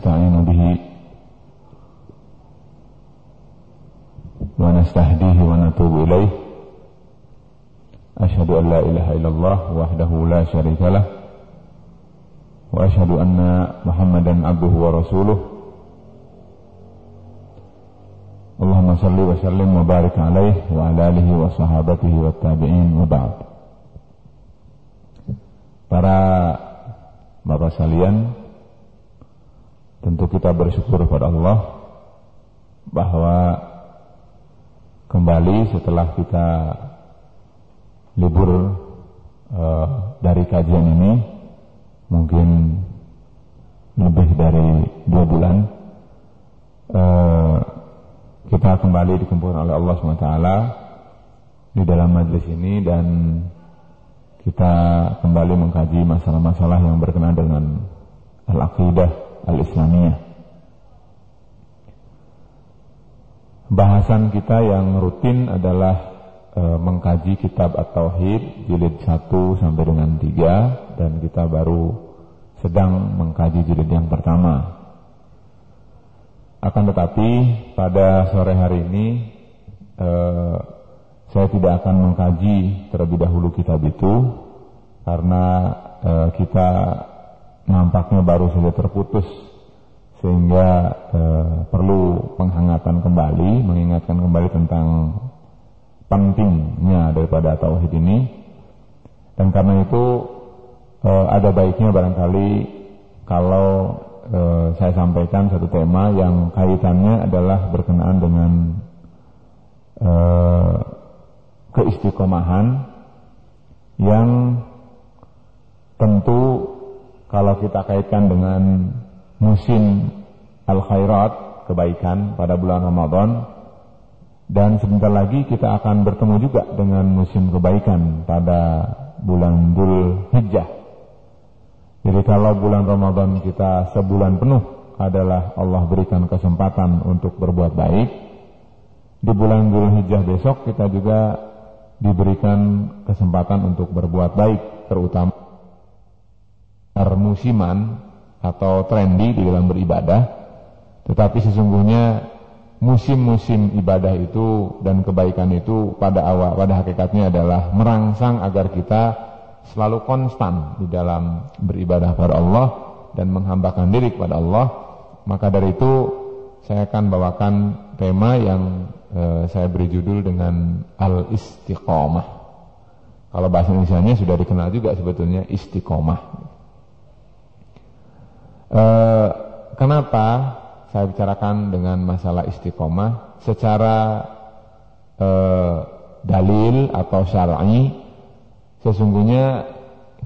ونستعين به ونستهديه ونتوب إليه أشهد أن لا إله إلا الله وحده لا شريك له وأشهد أن محمدا عبده ورسوله اللهم صل وسلم وبارك عليه وعلى آله وصحابته والتابعين وبعد Para Bapak sekalian tentu kita bersyukur kepada Allah bahwa kembali setelah kita libur uh, dari kajian ini mungkin lebih dari dua bulan uh, kita kembali dikumpulkan oleh Allah SWT di dalam majlis ini dan kita kembali mengkaji masalah-masalah yang berkenaan dengan al-aqidah al-islamiyah. Bahasan kita yang rutin adalah e, mengkaji kitab At-Tauhid jilid 1 sampai dengan 3 dan kita baru sedang mengkaji jilid yang pertama. Akan tetapi pada sore hari ini e, saya tidak akan mengkaji terlebih dahulu kitab itu karena e, kita nampaknya baru saja terputus sehingga e, perlu penghangatan kembali, mengingatkan kembali tentang pentingnya daripada tauhid ini. Dan karena itu e, ada baiknya barangkali kalau e, saya sampaikan satu tema yang kaitannya adalah berkenaan dengan e, keistiqomahan yang tentu kalau kita kaitkan dengan musim al-khairat, kebaikan pada bulan Ramadan dan sebentar lagi kita akan bertemu juga dengan musim kebaikan pada bulan Dhul Hijjah. Jadi kalau bulan Ramadan kita sebulan penuh adalah Allah berikan kesempatan untuk berbuat baik. Di bulan Dhul Hijjah besok kita juga diberikan kesempatan untuk berbuat baik terutama musiman atau trendy di dalam beribadah tetapi sesungguhnya musim-musim ibadah itu dan kebaikan itu pada awal pada hakikatnya adalah merangsang agar kita selalu konstan di dalam beribadah pada Allah dan menghambakan diri kepada Allah maka dari itu saya akan bawakan tema yang Eh, saya beri judul dengan al-istiqomah. Kalau bahasa Indonesia sudah dikenal juga sebetulnya istiqomah. E, kenapa saya bicarakan dengan masalah istiqomah? Secara e, dalil atau syar'i sesungguhnya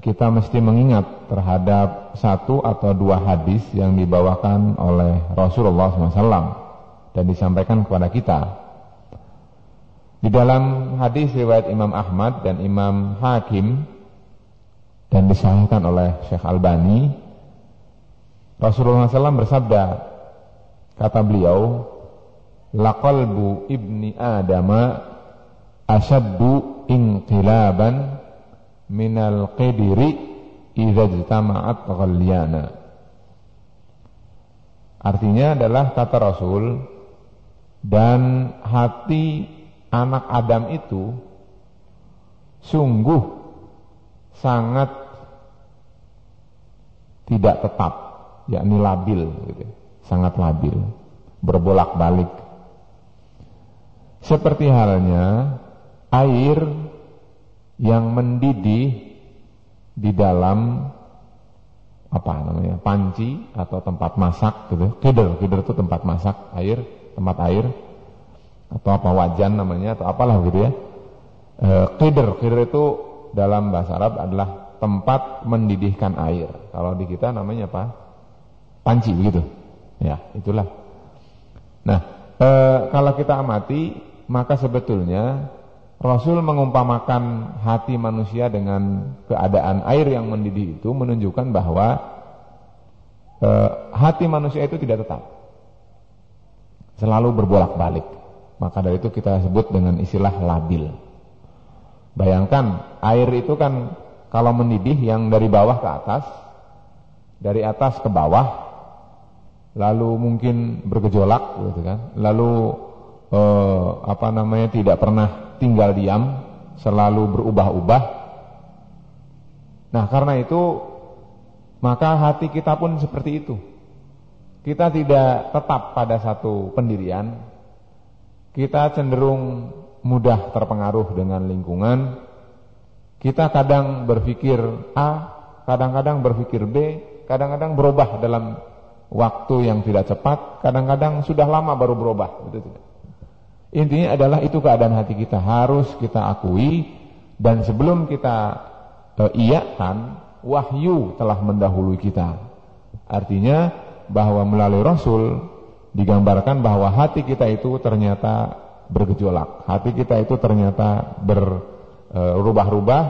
kita mesti mengingat terhadap satu atau dua hadis yang dibawakan oleh Rasulullah SAW dan disampaikan kepada kita. Di dalam hadis riwayat Imam Ahmad dan Imam Hakim dan disahkan oleh Syekh Albani, Rasulullah SAW bersabda, kata beliau, laqalbu ibni Adama asyaddu inqilaban minal qidiri idza ijtama'at ghalyana. Artinya adalah kata Rasul dan hati anak Adam itu sungguh sangat tidak tetap, yakni labil, gitu. sangat labil, berbolak-balik. Seperti halnya air yang mendidih di dalam apa namanya panci atau tempat masak gitu, kider, kider itu tempat masak air, tempat air atau apa wajan namanya atau apalah gitu ya. E, kider, kider itu dalam bahasa Arab adalah tempat mendidihkan air. Kalau di kita namanya apa? Panci begitu. Ya, itulah. Nah, e, kalau kita amati maka sebetulnya Rasul mengumpamakan hati manusia dengan keadaan air yang mendidih itu menunjukkan bahwa e, hati manusia itu tidak tetap. Selalu berbolak-balik. Maka dari itu kita sebut dengan istilah labil. Bayangkan air itu kan kalau mendidih yang dari bawah ke atas, dari atas ke bawah, lalu mungkin bergejolak gitu kan, lalu eh, apa namanya tidak pernah tinggal diam, selalu berubah-ubah. Nah, karena itu maka hati kita pun seperti itu. Kita tidak tetap pada satu pendirian. Kita cenderung mudah terpengaruh dengan lingkungan. Kita kadang berpikir A, kadang-kadang berpikir B, kadang-kadang berubah dalam waktu yang tidak cepat, kadang-kadang sudah lama baru berubah, itu tidak. Intinya adalah itu keadaan hati kita harus kita akui dan sebelum kita e, iyakan wahyu telah mendahului kita. Artinya bahwa melalui Rasul digambarkan bahwa hati kita itu ternyata bergejolak. Hati kita itu ternyata berubah-ubah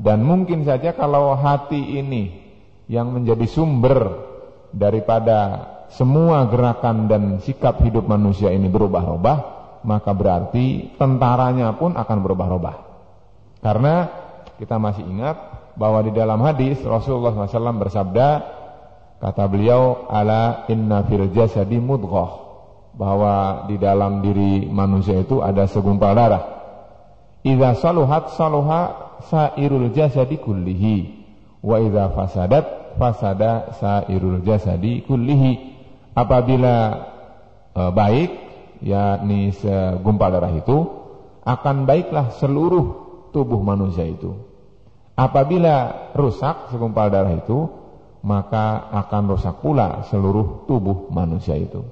dan mungkin saja kalau hati ini yang menjadi sumber daripada semua gerakan dan sikap hidup manusia ini berubah-ubah, maka berarti tentaranya pun akan berubah-ubah. Karena kita masih ingat bahwa di dalam hadis Rasulullah SAW bersabda, Kata beliau, ala inna fil jasadi mudghah. Bahwa di dalam diri manusia itu ada segumpal darah. Idza saluhat saluha sairul jasadi kullihi. Wa idza fasadat fasada sairul jasadi kullihi. Apabila e, baik, yakni segumpal darah itu, akan baiklah seluruh tubuh manusia itu. Apabila rusak segumpal darah itu, maka akan rusak pula seluruh tubuh manusia itu.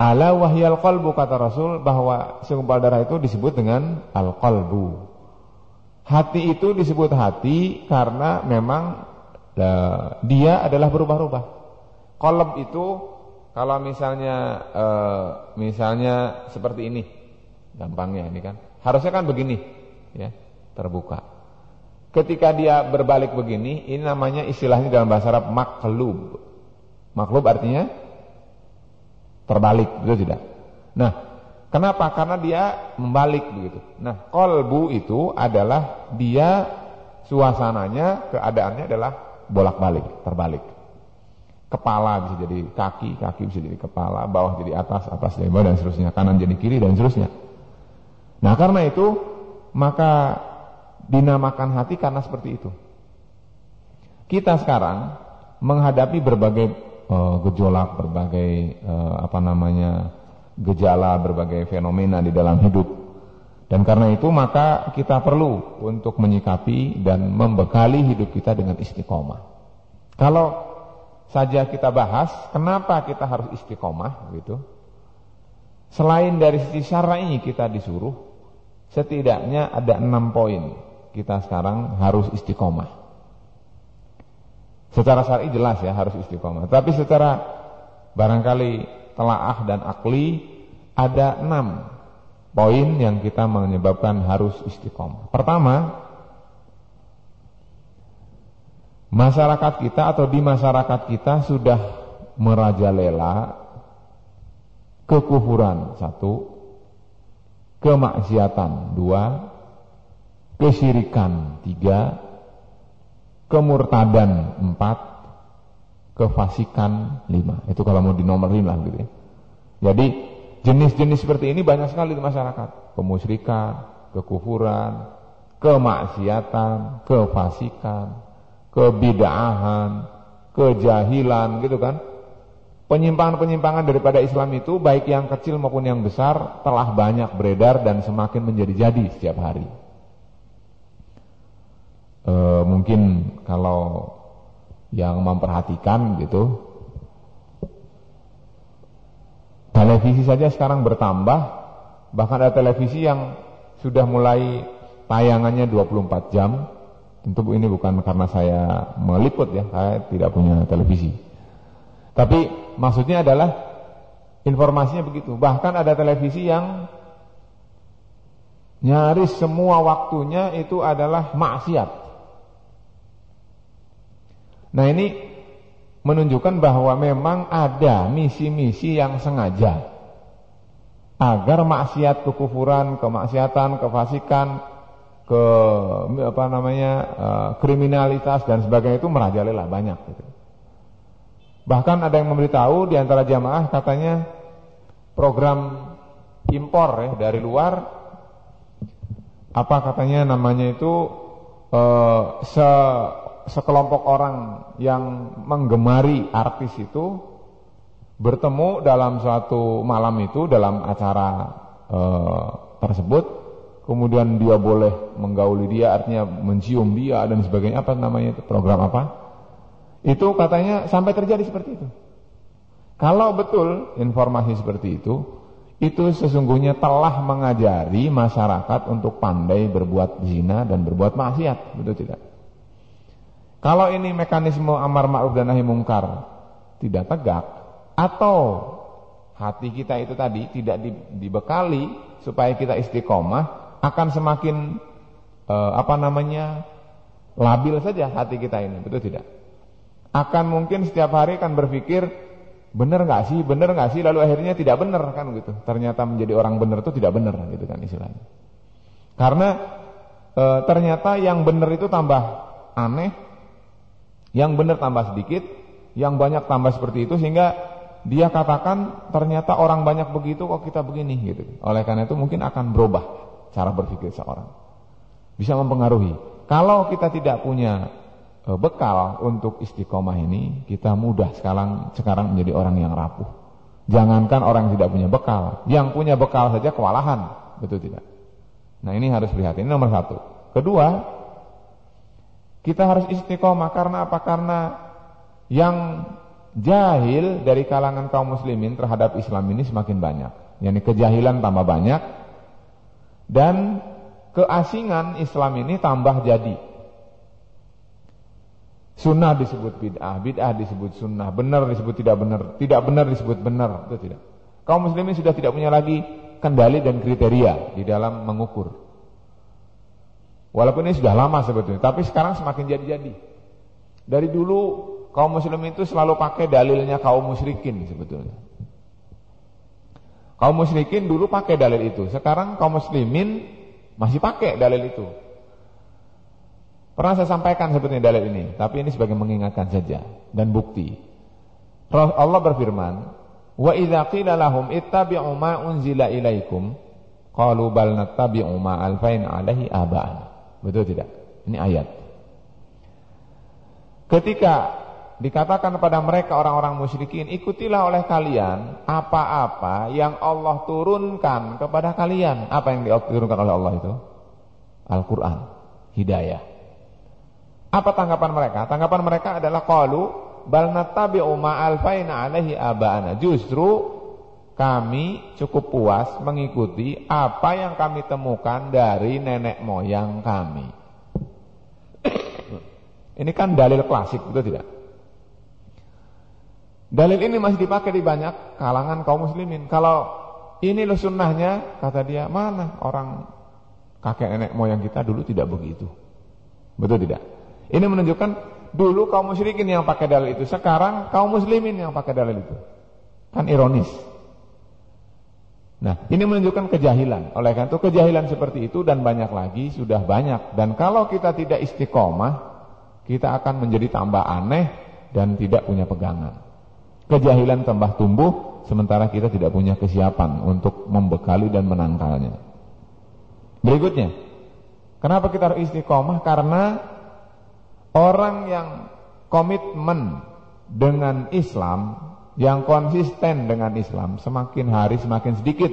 Ala wahyal qalbu kata Rasul bahwa segumpal darah itu disebut dengan al-qalbu. Hati itu disebut hati karena memang uh, dia adalah berubah-ubah. Qalb itu kalau misalnya uh, misalnya seperti ini, gampangnya ini kan. Harusnya kan begini, ya, terbuka. Ketika dia berbalik begini, ini namanya istilahnya dalam bahasa Arab maklub. Maklub artinya terbalik, betul tidak? Nah, kenapa? Karena dia membalik begitu. Nah, kolbu itu adalah dia suasananya, keadaannya adalah bolak-balik, terbalik. Kepala bisa jadi kaki, kaki bisa jadi kepala, bawah jadi atas, atas jadi bawah dan seterusnya, kanan jadi kiri dan seterusnya. Nah, karena itu maka dinamakan hati karena seperti itu. Kita sekarang menghadapi berbagai uh, gejolak, berbagai uh, apa namanya gejala, berbagai fenomena di dalam hidup. Dan karena itu maka kita perlu untuk menyikapi dan membekali hidup kita dengan istiqomah. Kalau saja kita bahas kenapa kita harus istiqomah gitu. Selain dari sisi syar'i kita disuruh setidaknya ada enam poin kita sekarang harus istiqomah. Secara syar'i jelas ya harus istiqomah. Tapi secara barangkali telaah dan akli ada enam poin yang kita menyebabkan harus istiqomah. Pertama, masyarakat kita atau di masyarakat kita sudah merajalela kekufuran satu, kemaksiatan dua, kesyirikan tiga, kemurtadan empat, kefasikan lima. Itu kalau mau dinomorin lah gitu ya. Jadi jenis-jenis seperti ini banyak sekali di masyarakat. Kemusyrikan, kekufuran, kemaksiatan, kefasikan, kebidaahan, kejahilan gitu kan. Penyimpangan-penyimpangan daripada Islam itu baik yang kecil maupun yang besar telah banyak beredar dan semakin menjadi-jadi setiap hari e, mungkin kalau yang memperhatikan gitu televisi saja sekarang bertambah bahkan ada televisi yang sudah mulai tayangannya 24 jam. Tentu ini bukan karena saya meliput ya saya tidak punya televisi. Tapi maksudnya adalah informasinya begitu. Bahkan ada televisi yang nyaris semua waktunya itu adalah maksiat. Nah ini menunjukkan bahwa memang ada misi-misi yang sengaja agar maksiat kekufuran, kemaksiatan, kefasikan, ke apa namanya eh, kriminalitas dan sebagainya itu merajalela banyak. Gitu. Bahkan ada yang memberitahu di antara jamaah katanya program impor ya dari luar apa katanya namanya itu eh, se sekelompok orang yang menggemari artis itu bertemu dalam suatu malam itu dalam acara eh, tersebut. Kemudian dia boleh menggauli dia artinya mencium dia dan sebagainya. Apa namanya itu? Program apa? Itu katanya sampai terjadi seperti itu. Kalau betul informasi seperti itu itu sesungguhnya telah mengajari masyarakat untuk pandai berbuat zina dan berbuat maksiat. Betul tidak kalau ini mekanisme amar ma'ruf dan nahi mungkar tidak tegak atau hati kita itu tadi tidak dibekali supaya kita istiqomah akan semakin eh, apa namanya labil saja hati kita ini betul tidak? Akan mungkin setiap hari akan berpikir benar nggak sih? Benar nggak sih? Lalu akhirnya tidak benar kan gitu. Ternyata menjadi orang benar itu tidak benar gitu kan istilahnya. Karena e, ternyata yang benar itu tambah aneh yang benar tambah sedikit yang banyak tambah seperti itu sehingga dia katakan ternyata orang banyak begitu kok kita begini gitu oleh karena itu mungkin akan berubah cara berpikir seorang bisa mempengaruhi kalau kita tidak punya Eh, bekal untuk istiqomah ini kita mudah sekarang sekarang menjadi orang yang rapuh. Jangankan orang yang tidak punya bekal, yang punya bekal saja kewalahan, betul tidak? Nah ini harus lihat, ini nomor satu. Kedua, kita harus istiqomah karena apa? Karena yang jahil dari kalangan kaum muslimin terhadap Islam ini semakin banyak. Yani kejahilan tambah banyak dan keasingan Islam ini tambah jadi. Sunnah disebut bid'ah, bid'ah disebut sunnah, benar disebut tidak benar, tidak benar disebut benar, itu tidak. Kaum muslimin sudah tidak punya lagi kendali dan kriteria di dalam mengukur. Walaupun ini sudah lama sebetulnya, tapi sekarang semakin jadi-jadi. Dari dulu kaum muslimin itu selalu pakai dalilnya kaum musyrikin sebetulnya. Kaum musyrikin dulu pakai dalil itu, sekarang kaum muslimin masih pakai dalil itu. Pernah saya sampaikan sebetulnya dalil ini, tapi ini sebagai mengingatkan saja dan bukti. Allah berfirman, "Wa idza qila lahum ittabi'u ma unzila ilaikum, qalu bal nattabi'u ma alfain alaihi aba'ana." Betul tidak? Ini ayat. Ketika dikatakan kepada mereka orang-orang musyrikin, ikutilah oleh kalian apa-apa yang Allah turunkan kepada kalian. Apa yang diturunkan oleh Allah itu? Al-Qur'an, hidayah. Apa tanggapan mereka? Tanggapan mereka adalah qalu bal nattabi'u ma alfaina alaihi aba'ana. Justru kami cukup puas mengikuti apa yang kami temukan dari nenek moyang kami. ini kan dalil klasik, betul tidak? Dalil ini masih dipakai di banyak kalangan kaum muslimin. Kalau ini loh sunnahnya, kata dia, mana orang kakek nenek moyang kita dulu tidak begitu. Betul tidak? Ini menunjukkan dulu kaum musyrikin yang pakai dalil itu, sekarang kaum muslimin yang pakai dalil itu. Kan ironis. Nah, ini menunjukkan kejahilan. Oleh karena itu kejahilan seperti itu dan banyak lagi sudah banyak. Dan kalau kita tidak istiqomah, kita akan menjadi tambah aneh dan tidak punya pegangan. Kejahilan tambah tumbuh sementara kita tidak punya kesiapan untuk membekali dan menangkalnya. Berikutnya, kenapa kita harus istiqomah? Karena Orang yang komitmen dengan Islam, yang konsisten dengan Islam, semakin hari semakin sedikit.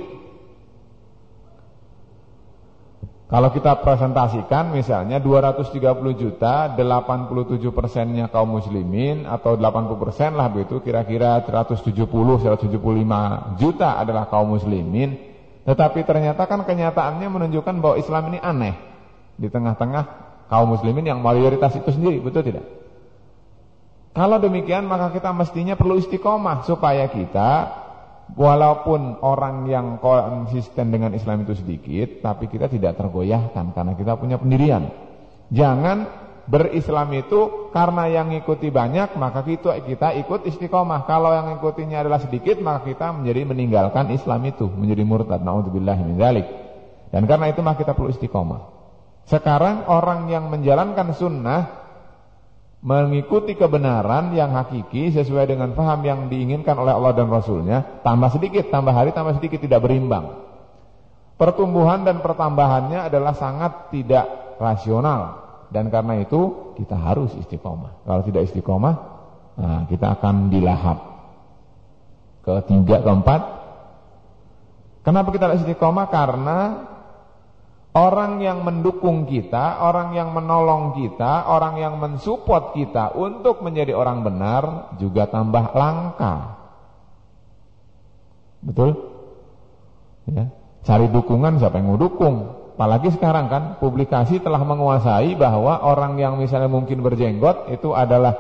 Kalau kita presentasikan misalnya 230 juta, 87 persennya kaum muslimin atau 80 persen lah begitu, kira-kira 170, 175 juta adalah kaum muslimin. Tetapi ternyata kan kenyataannya menunjukkan bahwa Islam ini aneh. Di tengah-tengah kaum muslimin yang mayoritas itu sendiri, betul tidak? Kalau demikian maka kita mestinya perlu istiqomah supaya kita walaupun orang yang konsisten dengan Islam itu sedikit, tapi kita tidak tergoyahkan karena kita punya pendirian. Jangan berislam itu karena yang ikuti banyak maka kita kita ikut istiqomah. Kalau yang ikutinya adalah sedikit maka kita menjadi meninggalkan Islam itu, menjadi murtad. Nauzubillah min Dan karena itu maka kita perlu istiqomah. Sekarang orang yang menjalankan sunnah mengikuti kebenaran yang hakiki sesuai dengan paham yang diinginkan oleh Allah dan Rasulnya, tambah sedikit, tambah hari, tambah sedikit tidak berimbang. Pertumbuhan dan pertambahannya adalah sangat tidak rasional dan karena itu kita harus istiqomah. Kalau tidak istiqomah, nah kita akan dilahap. Ketiga, keempat. Kenapa kita istiqomah? Karena Orang yang mendukung kita, orang yang menolong kita, orang yang mensupport kita untuk menjadi orang benar juga tambah langka. Betul? Ya. Cari dukungan siapa yang mau dukung? Apalagi sekarang kan publikasi telah menguasai bahwa orang yang misalnya mungkin berjenggot itu adalah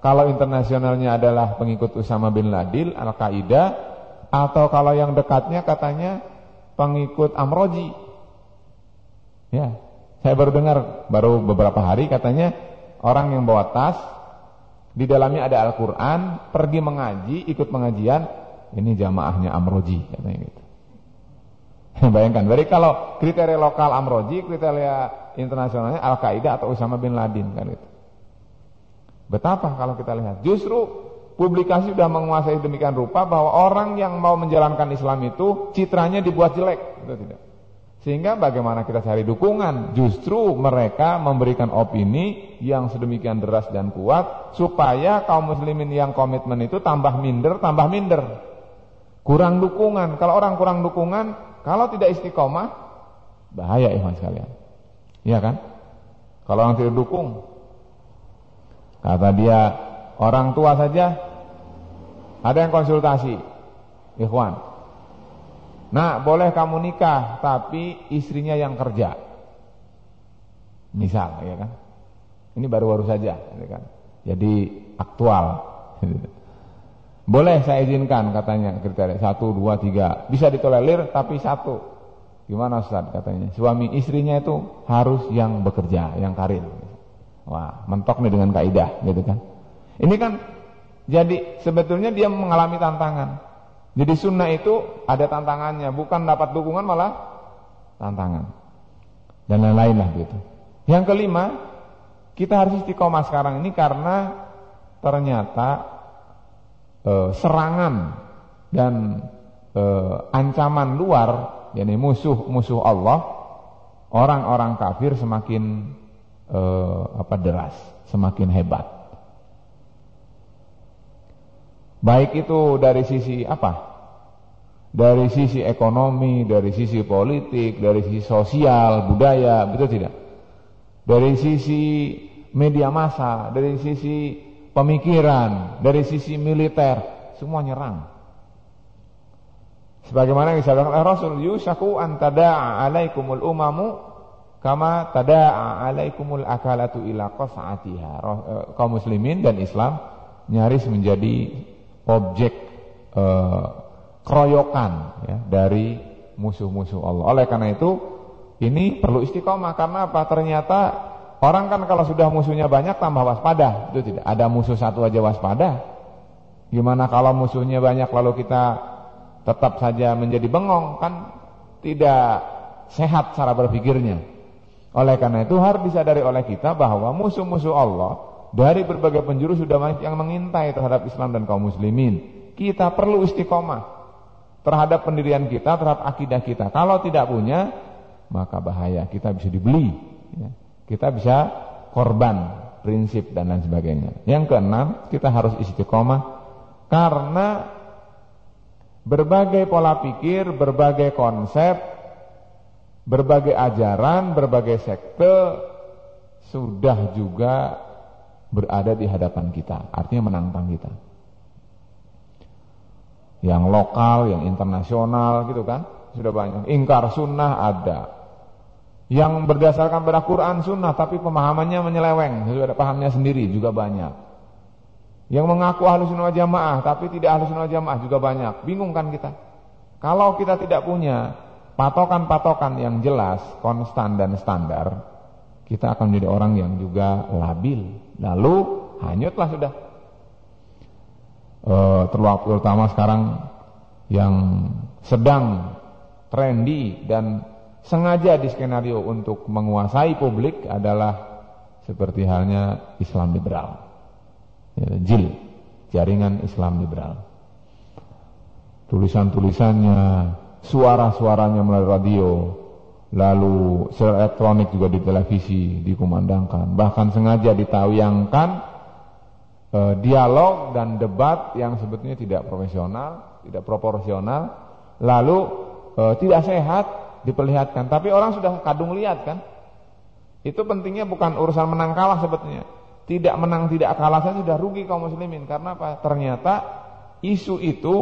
kalau internasionalnya adalah pengikut Usama bin Laden, Al-Qaeda atau kalau yang dekatnya katanya pengikut Amroji Ya, saya baru dengar baru beberapa hari katanya orang yang bawa tas di dalamnya ada Al-Qur'an, pergi mengaji, ikut pengajian, ini jamaahnya Amroji katanya gitu. Bayangkan, jadi kalau kriteria lokal Amroji, kriteria internasionalnya Al-Qaeda atau Usama bin Laden kan itu. Betapa kalau kita lihat, justru publikasi sudah menguasai demikian rupa bahwa orang yang mau menjalankan Islam itu citranya dibuat jelek, itu tidak. Sehingga bagaimana kita cari dukungan? Justru mereka memberikan opini yang sedemikian deras dan kuat supaya kaum muslimin yang komitmen itu tambah minder, tambah minder. Kurang dukungan. Kalau orang kurang dukungan, kalau tidak istiqomah, bahaya ikhwan sekalian. Iya kan? Kalau orang tidak dukung, kata dia orang tua saja ada yang konsultasi, ikhwan, Nah, boleh kamu nikah, tapi istrinya yang kerja. Misal, ya kan? Ini baru-baru saja, ya kan? Jadi aktual. Boleh saya izinkan katanya kriteria satu, dua, tiga, bisa ditolerir tapi satu. Gimana Ustaz katanya? Suami istrinya itu harus yang bekerja, yang karir. Wah, mentok nih dengan kaidah, gitu kan? Ini kan jadi sebetulnya dia mengalami tantangan. Jadi sunnah itu ada tantangannya, bukan dapat dukungan malah tantangan. Dan lain-lain lah gitu. Yang kelima, kita harus istiqomah sekarang ini karena ternyata e, serangan dan e, ancaman luar, yakni musuh-musuh Allah, orang-orang kafir semakin e, apa deras, semakin hebat. Baik itu dari sisi apa? Dari sisi ekonomi, dari sisi politik, dari sisi sosial, budaya, betul tidak? Dari sisi media massa, dari sisi pemikiran, dari sisi militer, semua nyerang. Sebagaimana yang disabdakan oleh Rasul, "Yusaku an tada'a 'alaikumul umamu kama tada'a 'alaikumul akalatu ila qas'atiha." Eh, kaum muslimin dan Islam nyaris menjadi objek eh, keroyokan ya, dari musuh-musuh Allah. Oleh karena itu ini perlu istiqomah karena apa? Ternyata orang kan kalau sudah musuhnya banyak tambah waspada. Itu tidak ada musuh satu aja waspada. Gimana kalau musuhnya banyak lalu kita tetap saja menjadi bengong kan tidak sehat cara berpikirnya. Oleh karena itu harus disadari oleh kita bahwa musuh-musuh Allah dari berbagai penjuru sudah banyak yang mengintai terhadap Islam dan kaum muslimin. Kita perlu istiqomah terhadap pendirian kita, terhadap akidah kita. Kalau tidak punya, maka bahaya. Kita bisa dibeli. Ya. Kita bisa korban prinsip dan lain sebagainya. Yang keenam, kita harus istiqomah karena berbagai pola pikir, berbagai konsep, berbagai ajaran, berbagai sekte sudah juga berada di hadapan kita, artinya menantang kita. Yang lokal, yang internasional gitu kan, sudah banyak. Ingkar sunnah ada. Yang berdasarkan pada Quran sunnah tapi pemahamannya menyeleweng, sudah ada pahamnya sendiri juga banyak. Yang mengaku ahlu sunnah jamaah tapi tidak ahlu sunnah jamaah juga banyak. Bingung kan kita? Kalau kita tidak punya patokan-patokan yang jelas, konstan dan standar, kita akan menjadi orang yang juga labil Lalu hanyutlah sudah. E, terutama sekarang yang sedang trendy dan sengaja di skenario untuk menguasai publik adalah seperti halnya Islam liberal. Ya, JIL, Jaringan Islam Liberal. Tulisan-tulisannya, suara-suaranya melalui radio, lalu secara elektronik juga di televisi dikumandangkan, bahkan sengaja ditayangkan eh, dialog dan debat yang sebetulnya tidak profesional, tidak proporsional, lalu eh, tidak sehat diperlihatkan. Tapi orang sudah kadung lihat kan, itu pentingnya bukan urusan menang kalah sebetulnya. Tidak menang tidak kalah saja sudah rugi kaum muslimin karena apa? Ternyata isu itu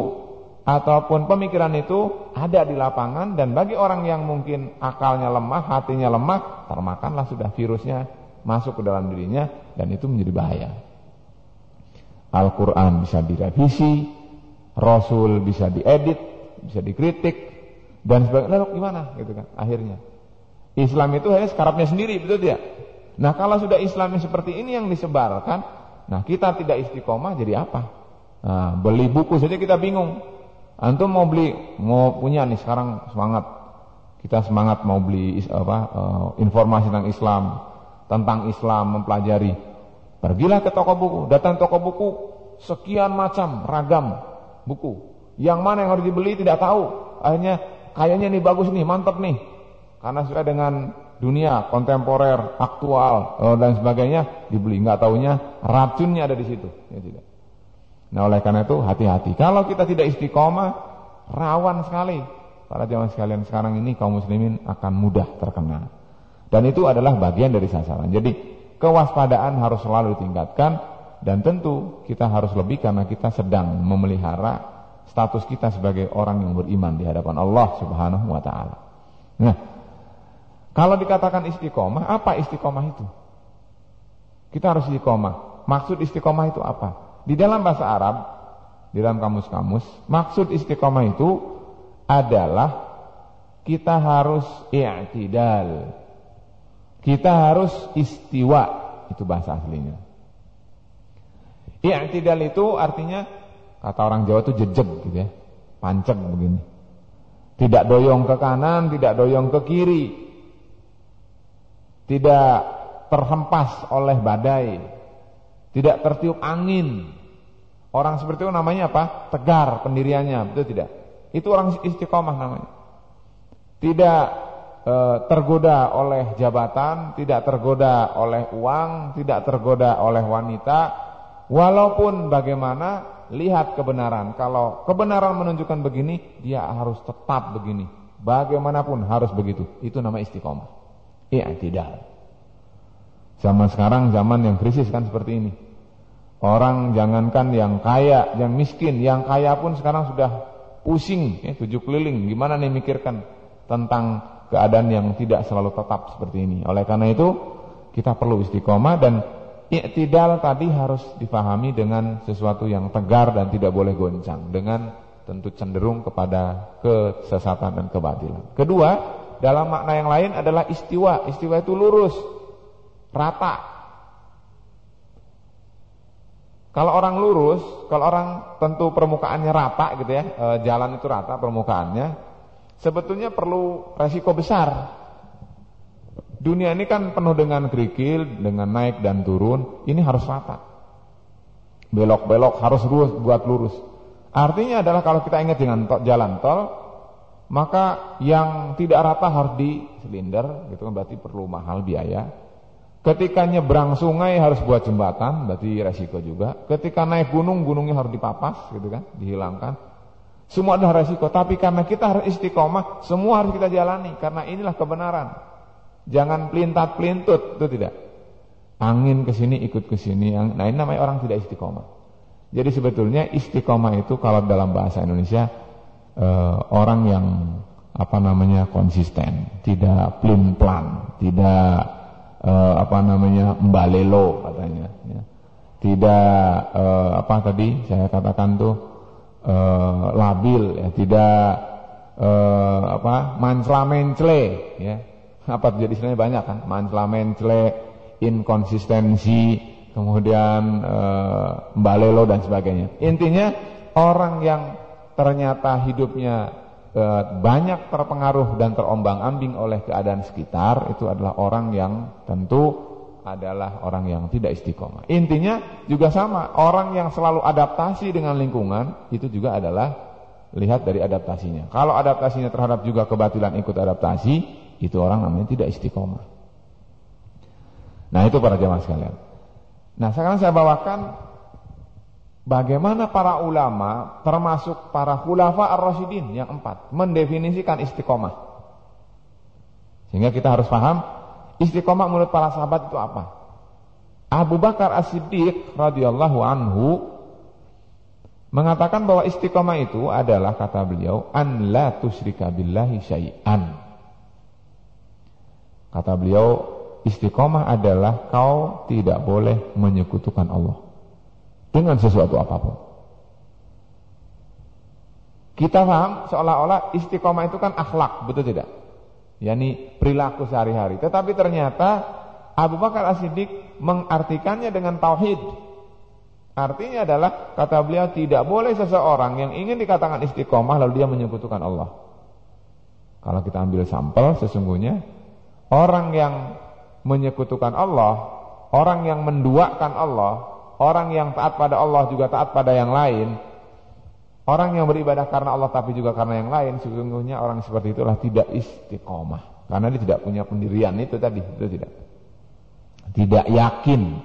ataupun pemikiran itu ada di lapangan dan bagi orang yang mungkin akalnya lemah, hatinya lemah, termakanlah sudah virusnya masuk ke dalam dirinya dan itu menjadi bahaya. Al-Qur'an bisa direvisi, Rasul bisa diedit, bisa dikritik dan sebagainya. Lalu gimana gitu kan akhirnya? Islam itu hanya sekarapnya sendiri, betul tidak? Nah kalau sudah Islam seperti ini yang disebarkan, nah kita tidak istiqomah jadi apa? Nah, beli buku saja kita bingung. Antum mau beli, mau punya nih sekarang semangat. Kita semangat mau beli apa uh, informasi tentang Islam, tentang Islam mempelajari. Pergilah ke toko buku, datang toko buku, sekian macam ragam buku. Yang mana yang harus dibeli tidak tahu. Akhirnya kayaknya nih bagus nih, mantap nih. Karena sesuai dengan dunia kontemporer, aktual eh, dan sebagainya dibeli. Nggak taunya racunnya ada di situ. Ya tidak. Nah oleh karena itu hati-hati. Kalau kita tidak istiqomah, rawan sekali. Para jamaah sekalian sekarang ini kaum muslimin akan mudah terkena. Dan itu adalah bagian dari sasaran. Jadi kewaspadaan harus selalu ditingkatkan dan tentu kita harus lebih karena kita sedang memelihara status kita sebagai orang yang beriman di hadapan Allah Subhanahu wa taala. Nah, kalau dikatakan istiqomah, apa istiqomah itu? Kita harus istiqomah. Maksud istiqomah itu apa? Di dalam bahasa Arab, di dalam kamus-kamus, maksud istiqomah itu adalah kita harus i'tidal. Kita harus istiwa, itu bahasa aslinya. I'tidal itu artinya kata orang Jawa itu jejeg gitu ya. Panceg begini. Tidak doyong ke kanan, tidak doyong ke kiri, tidak terhempas oleh badai, tidak tertiup angin. Orang seperti itu namanya apa? Tegar pendiriannya, betul tidak? Itu orang istiqomah namanya. Tidak e, tergoda oleh jabatan, tidak tergoda oleh uang, tidak tergoda oleh wanita, walaupun bagaimana lihat kebenaran. Kalau kebenaran menunjukkan begini, dia harus tetap begini. Bagaimanapun harus begitu. Itu nama istiqomah. I'tidal. Zaman sekarang zaman yang krisis kan seperti ini. Orang jangankan yang kaya, yang miskin, yang kaya pun sekarang sudah pusing, ya, tujuh keliling. Gimana nih mikirkan tentang keadaan yang tidak selalu tetap seperti ini. Oleh karena itu, kita perlu istiqomah dan i'tidal tadi harus difahami dengan sesuatu yang tegar dan tidak boleh goncang. Dengan tentu cenderung kepada kesesatan dan kebatilan. Kedua, dalam makna yang lain adalah istiwa. Istiwa itu lurus, rata. Kalau orang lurus, kalau orang tentu permukaannya rata gitu ya, e, jalan itu rata permukaannya, sebetulnya perlu resiko besar. Dunia ini kan penuh dengan kerikil, dengan naik dan turun, ini harus rata. Belok-belok harus lurus buat lurus. Artinya adalah kalau kita ingat dengan jalan tol, maka yang tidak rata harus di silinder, gitu kan berarti perlu mahal biaya. Ketika nyebrang sungai harus buat jembatan, berarti resiko juga. Ketika naik gunung, gunungnya harus dipapas, gitu kan, dihilangkan. Semua adalah resiko, tapi karena kita harus istiqomah, semua harus kita jalani, karena inilah kebenaran. Jangan pelintat pelintut, itu tidak. Angin ke sini ikut ke sini, nah ini namanya orang tidak istiqomah. Jadi sebetulnya istiqomah itu kalau dalam bahasa Indonesia uh, orang yang apa namanya konsisten, tidak plin plan, tidak uh, apa namanya mbalelo katanya, ya. tidak uh, apa tadi saya katakan tuh uh, labil, ya. tidak uh, apa mancla mencle, ya apa jadi istilahnya banyak kan, mancla mencle, inkonsistensi, kemudian uh, mbalelo dan sebagainya. Intinya orang yang ternyata hidupnya banyak terpengaruh dan terombang-ambing oleh keadaan sekitar, itu adalah orang yang tentu adalah orang yang tidak istiqomah. Intinya juga sama, orang yang selalu adaptasi dengan lingkungan itu juga adalah lihat dari adaptasinya. Kalau adaptasinya terhadap juga kebatilan ikut adaptasi, itu orang namanya tidak istiqomah. Nah, itu para jemaah sekalian. Nah, sekarang saya bawakan bagaimana para ulama termasuk para khulafa ar-rasyidin yang empat mendefinisikan istiqomah. Sehingga kita harus paham Istiqomah menurut para sahabat itu apa? Abu Bakar As-Siddiq radhiyallahu anhu mengatakan bahwa istiqomah itu adalah kata beliau an la tusyrika billahi syai'an. Kata beliau istiqomah adalah kau tidak boleh menyekutukan Allah dengan sesuatu apa pun. Kita paham seolah-olah istiqomah itu kan akhlak, betul tidak? yakni perilaku sehari-hari. Tetapi ternyata Abu Bakar As-Siddiq mengartikannya dengan tauhid. Artinya adalah kata beliau tidak boleh seseorang yang ingin dikatakan istiqomah lalu dia menyekutukan Allah. Kalau kita ambil sampel sesungguhnya orang yang menyekutukan Allah, orang yang menduakan Allah, orang yang taat pada Allah juga taat pada yang lain, Orang yang beribadah karena Allah tapi juga karena yang lain sesungguhnya orang seperti itulah tidak istiqomah karena dia tidak punya pendirian itu tadi itu tidak tidak yakin.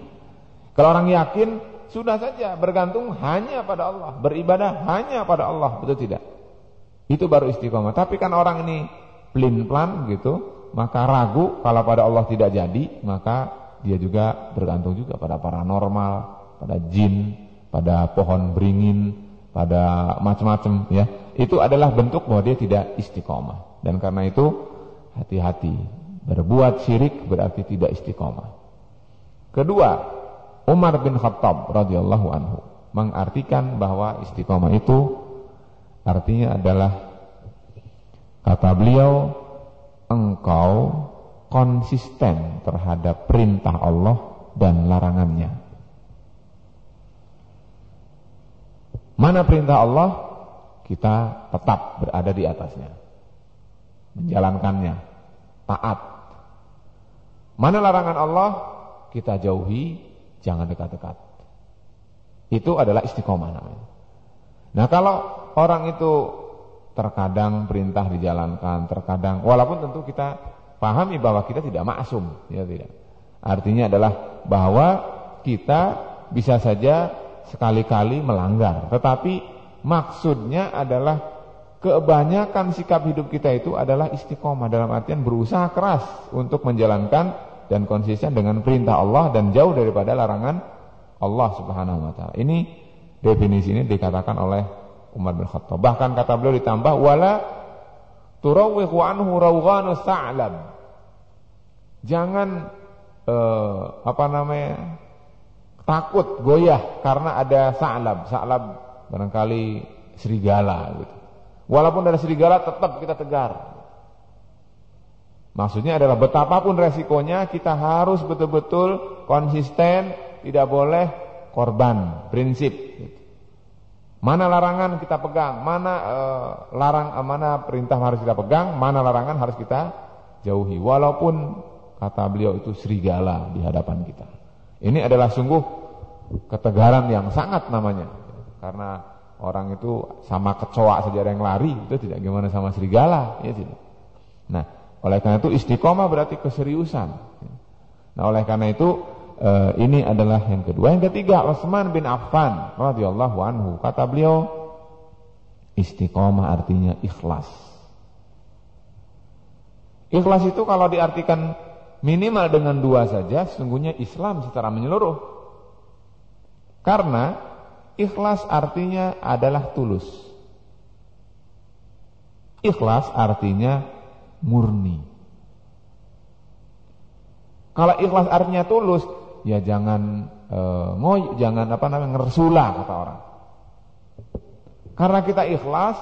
Kalau orang yakin sudah saja bergantung hanya pada Allah, beribadah hanya pada Allah, betul tidak? Itu baru istiqomah. Tapi kan orang ini pelin-pelan gitu, maka ragu kalau pada Allah tidak jadi, maka dia juga bergantung juga pada paranormal, pada jin, pada pohon beringin, pada macam-macam ya. Itu adalah bentuk bahwa dia tidak istiqomah. Dan karena itu hati-hati. Berbuat syirik berarti tidak istiqomah. Kedua Umar bin Khattab radhiyallahu anhu mengartikan bahwa istiqomah itu artinya adalah kata beliau engkau konsisten terhadap perintah Allah dan larangannya Mana perintah Allah, kita tetap berada di atasnya. Menjalankannya, taat. Mana larangan Allah, kita jauhi, jangan dekat-dekat. Itu adalah istiqomah namanya. Nah kalau orang itu terkadang perintah dijalankan, terkadang walaupun tentu kita pahami bahwa kita tidak maksum, ya tidak. Artinya adalah bahwa kita bisa saja sekali-kali melanggar. Tetapi maksudnya adalah kebanyakan sikap hidup kita itu adalah istiqomah dalam artian berusaha keras untuk menjalankan dan konsisten dengan perintah Allah dan jauh daripada larangan Allah Subhanahu wa taala. Ini definisi ini dikatakan oleh Umar bin Khattab. Bahkan kata beliau ditambah wala turawwihu anhu rawghanu sa'lam. Jangan eh, apa namanya? Takut goyah karena ada sa'lab. Sa'lab barangkali serigala gitu. Walaupun ada serigala tetap kita tegar. Maksudnya adalah betapapun resikonya kita harus betul-betul konsisten, tidak boleh korban, prinsip. Mana larangan kita pegang, mana uh, larang, uh, mana perintah harus kita pegang, mana larangan harus kita jauhi. Walaupun kata beliau itu serigala di hadapan kita. Ini adalah sungguh ketegaran yang sangat namanya. Karena orang itu sama kecoa saja yang lari, itu tidak gimana sama serigala, ya tidak. Nah, oleh karena itu istiqomah berarti keseriusan. Nah, oleh karena itu eh, ini adalah yang kedua. Yang ketiga, Utsman bin Affan radhiyallahu anhu, kata beliau istiqomah artinya ikhlas. Ikhlas itu kalau diartikan minimal dengan dua saja sesungguhnya Islam secara menyeluruh. Karena ikhlas artinya adalah tulus. Ikhlas artinya murni. Kalau ikhlas artinya tulus ya jangan e, ngoy jangan apa namanya ngersula kata orang. Karena kita ikhlas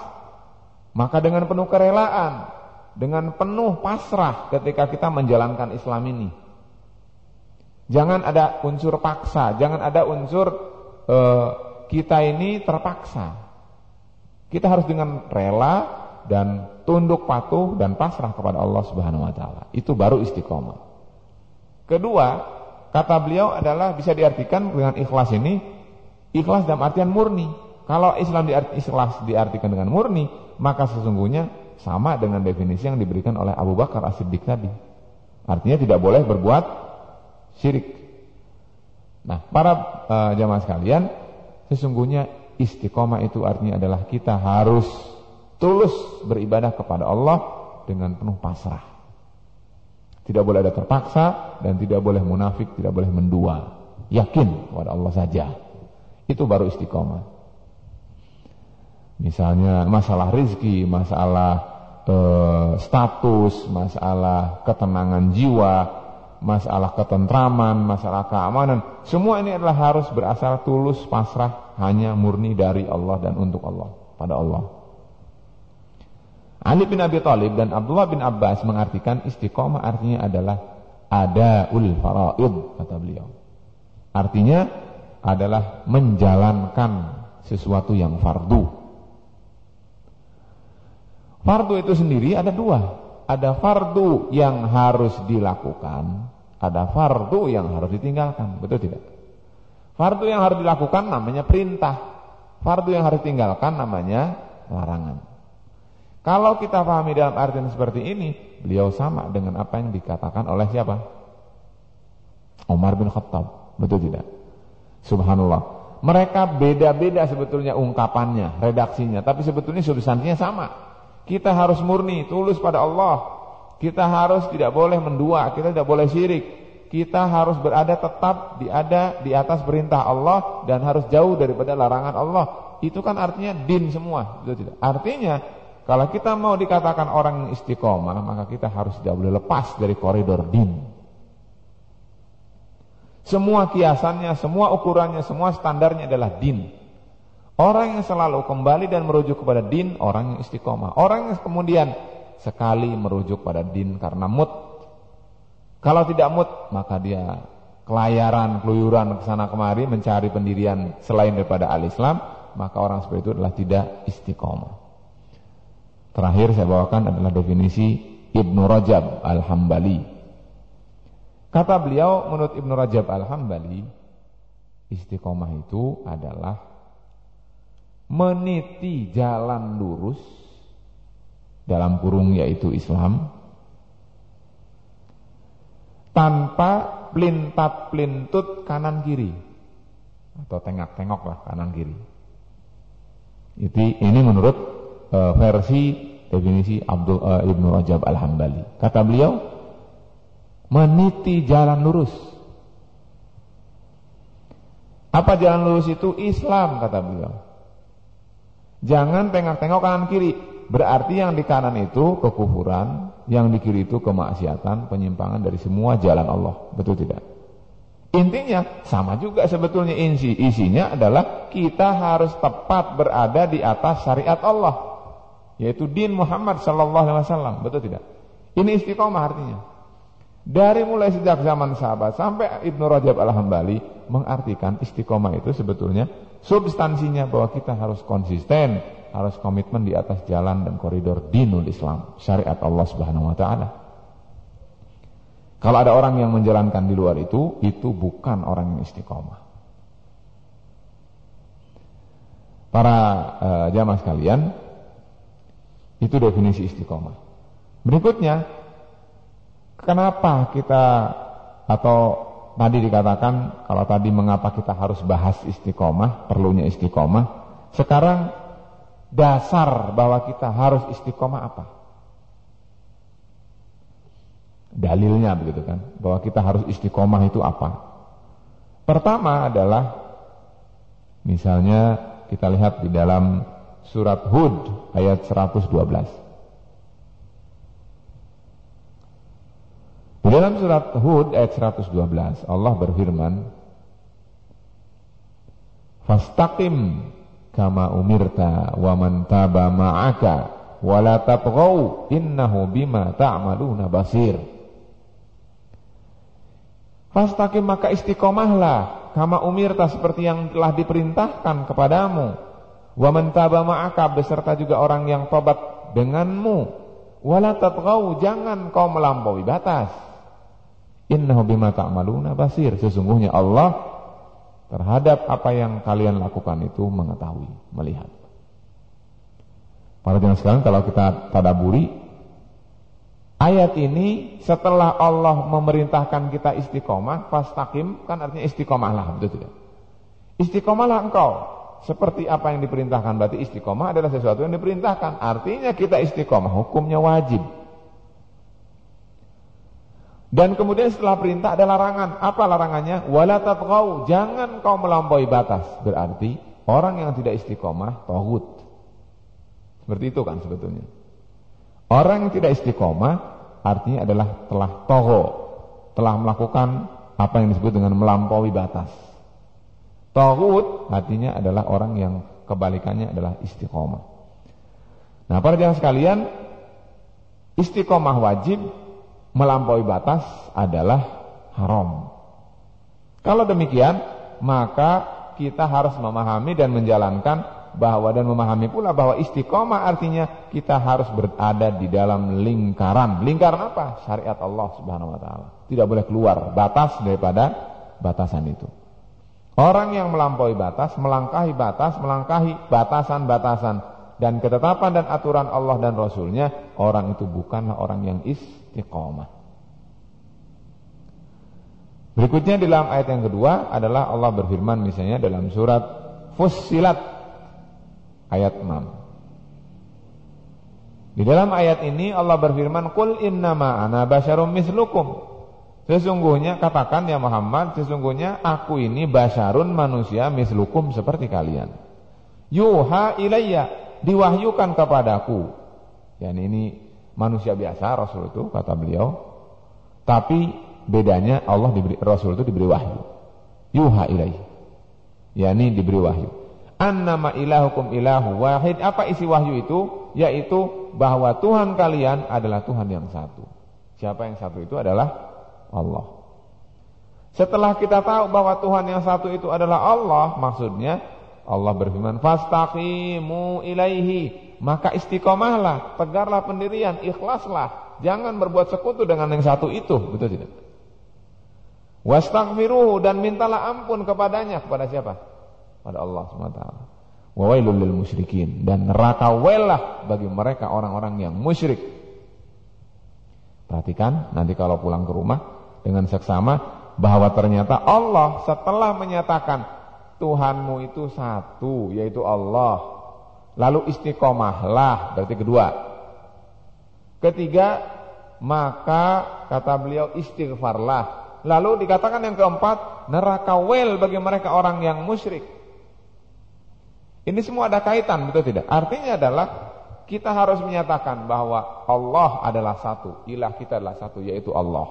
maka dengan penuh kerelaan dengan penuh pasrah ketika kita menjalankan Islam ini. Jangan ada unsur paksa, jangan ada unsur uh, kita ini terpaksa. Kita harus dengan rela dan tunduk patuh dan pasrah kepada Allah Subhanahu wa taala. Itu baru istiqomah. Kedua, Kata beliau adalah bisa diartikan dengan ikhlas ini ikhlas dalam artian murni. Kalau Islam diarti, ikhlas diartikan dengan murni, maka sesungguhnya sama dengan definisi yang diberikan oleh Abu Bakar As-Siddiq tadi. Artinya tidak boleh berbuat syirik. Nah, para uh, jamaah sekalian, sesungguhnya istiqomah itu artinya adalah kita harus tulus beribadah kepada Allah dengan penuh pasrah. Tidak boleh ada terpaksa dan tidak boleh munafik, tidak boleh mendua. Yakin kepada Allah saja. Itu baru istiqomah. Misalnya masalah rizki, masalah eh, status, masalah ketenangan jiwa, masalah ketentraman, masalah keamanan. Semua ini adalah harus berasal tulus, pasrah, hanya murni dari Allah dan untuk Allah, pada Allah. Ali bin Abi Thalib dan Abdullah bin Abbas mengartikan istiqomah artinya adalah ada ul faraid kata beliau. Artinya adalah menjalankan sesuatu yang fardu. Fardu itu sendiri ada dua. Ada fardu yang harus dilakukan, ada fardu yang harus ditinggalkan. Betul tidak? Fardu yang harus dilakukan namanya perintah. Fardu yang harus ditinggalkan namanya larangan. Kalau kita pahami dalam artian seperti ini, beliau sama dengan apa yang dikatakan oleh siapa? Umar bin Khattab. Betul tidak? Subhanallah. Mereka beda-beda sebetulnya ungkapannya, redaksinya, tapi sebetulnya substansinya sama. Kita harus murni, tulus pada Allah. Kita harus tidak boleh mendua, kita tidak boleh syirik. Kita harus berada tetap di ada di atas perintah Allah dan harus jauh daripada larangan Allah. Itu kan artinya din semua? Artinya kalau kita mau dikatakan orang yang istiqomah, maka kita harus tidak boleh lepas dari koridor din. Semua kiasannya, semua ukurannya, semua standarnya adalah din. Orang yang selalu kembali dan merujuk kepada din, orang yang istiqomah. Orang yang kemudian sekali merujuk pada din karena mut. Kalau tidak mut, maka dia kelayaran, keluyuran ke sana kemari mencari pendirian selain daripada al-Islam, maka orang seperti itu adalah tidak istiqomah. Terakhir saya bawakan adalah definisi Ibnu Rajab Al-Hambali. Kata beliau menurut Ibnu Rajab Al-Hambali, istiqomah itu adalah meniti jalan lurus dalam kurung yaitu Islam tanpa pelintat pelintut kanan kiri atau tengok-tengok lah kanan kiri. Itu ini menurut uh, versi definisi Abdul uh, Ibnu Rajab Al-Hambali. Kata beliau, meniti jalan lurus. Apa jalan lurus itu? Islam kata beliau. Jangan tengok-tengok kanan kiri. Berarti yang di kanan itu kekufuran, yang di kiri itu kemaksiatan, penyimpangan dari semua jalan Allah. Betul tidak? Intinya sama juga sebetulnya isi isinya adalah kita harus tepat berada di atas syariat Allah yaitu din Muhammad sallallahu alaihi wasallam. Betul tidak? Ini istiqomah artinya. Dari mulai sejak zaman sahabat sampai Ibnu Rajab Al-Hambali mengartikan istiqomah itu sebetulnya substansinya bahwa kita harus konsisten, harus komitmen di atas jalan dan koridor dinul Islam, syariat Allah Subhanahu wa taala. Kalau ada orang yang menjalankan di luar itu, itu bukan orang yang istiqomah. Para uh, jamaah sekalian, itu definisi istiqomah. Berikutnya, kenapa kita atau tadi dikatakan kalau tadi mengapa kita harus bahas istiqomah, perlunya istiqomah. Sekarang dasar bahwa kita harus istiqomah apa? Dalilnya begitu kan, bahwa kita harus istiqomah itu apa? Pertama adalah misalnya kita lihat di dalam surat Hud ayat 112. Dalam surat Hud ayat 112 Allah berfirman Fastaqim kama umirta wa man taba ma'aka wa la tabghau innahu bima ta'maluna basir Fastaqim maka istiqomahlah kama umirta seperti yang telah diperintahkan kepadamu Wa man taba ma'aka beserta juga orang yang tobat denganmu. Wala tatghaw jangan kau melampaui batas. Innahu bima ta'maluna basir. Sesungguhnya Allah terhadap apa yang kalian lakukan itu mengetahui, melihat. Para jemaah sekalian kalau kita tadaburi ayat ini setelah Allah memerintahkan kita istiqomah, fastaqim kan artinya istiqomahlah, betul tidak? Istiqomahlah engkau seperti apa yang diperintahkan berarti istiqomah adalah sesuatu yang diperintahkan. Artinya kita istiqomah hukumnya wajib. Dan kemudian setelah perintah ada larangan. Apa larangannya? Wala tatghaw, jangan kau melampaui batas. Berarti orang yang tidak istiqomah tauhid. Seperti itu kan sebetulnya. Orang yang tidak istiqomah artinya adalah telah toho, telah melakukan apa yang disebut dengan melampaui batas. Tohut artinya adalah orang yang kebalikannya adalah istiqomah. Nah para jamaah sekalian, istiqomah wajib melampaui batas adalah haram. Kalau demikian, maka kita harus memahami dan menjalankan bahwa dan memahami pula bahwa istiqomah artinya kita harus berada di dalam lingkaran. Lingkaran apa? Syariat Allah Subhanahu wa taala. Tidak boleh keluar batas daripada batasan itu. Orang yang melampaui batas, melangkahi batas, melangkahi batasan-batasan dan ketetapan dan aturan Allah dan Rasulnya, orang itu bukanlah orang yang istiqomah. Berikutnya di dalam ayat yang kedua adalah Allah berfirman misalnya dalam surat Fussilat ayat 6. Di dalam ayat ini Allah berfirman, "Qul innama ana basyarum mislukum." Sesungguhnya katakan ya Muhammad, sesungguhnya aku ini basyarun manusia mislukum seperti kalian. Yuha ilayya, diwahyukan kepadaku. Ya ini manusia biasa Rasul itu kata beliau. Tapi bedanya Allah diberi Rasul itu diberi wahyu. Yuha ilayya. ini diberi wahyu annama ilahukum ilahu wahid. Apa isi wahyu itu? Yaitu bahwa Tuhan kalian adalah Tuhan yang satu. Siapa yang satu itu adalah Allah. Setelah kita tahu bahwa Tuhan yang satu itu adalah Allah, maksudnya Allah berfirman, "Fastaqimu ilaihi." Maka istiqomahlah, tegarlah pendirian, ikhlaslah. Jangan berbuat sekutu dengan yang satu itu, betul tidak? Wastaghfiruhu dan mintalah ampun kepadanya, kepada siapa? pada Allah SWT. Wawailul lil musyrikin dan neraka welah bagi mereka orang-orang yang musyrik. Perhatikan nanti kalau pulang ke rumah dengan seksama bahwa ternyata Allah setelah menyatakan Tuhanmu itu satu yaitu Allah. Lalu istiqomahlah berarti kedua. Ketiga maka kata beliau istighfarlah. Lalu dikatakan yang keempat neraka wel bagi mereka orang yang musyrik. Ini semua ada kaitan, betul tidak? Artinya adalah kita harus menyatakan bahwa Allah adalah satu, ilah kita adalah satu, yaitu Allah.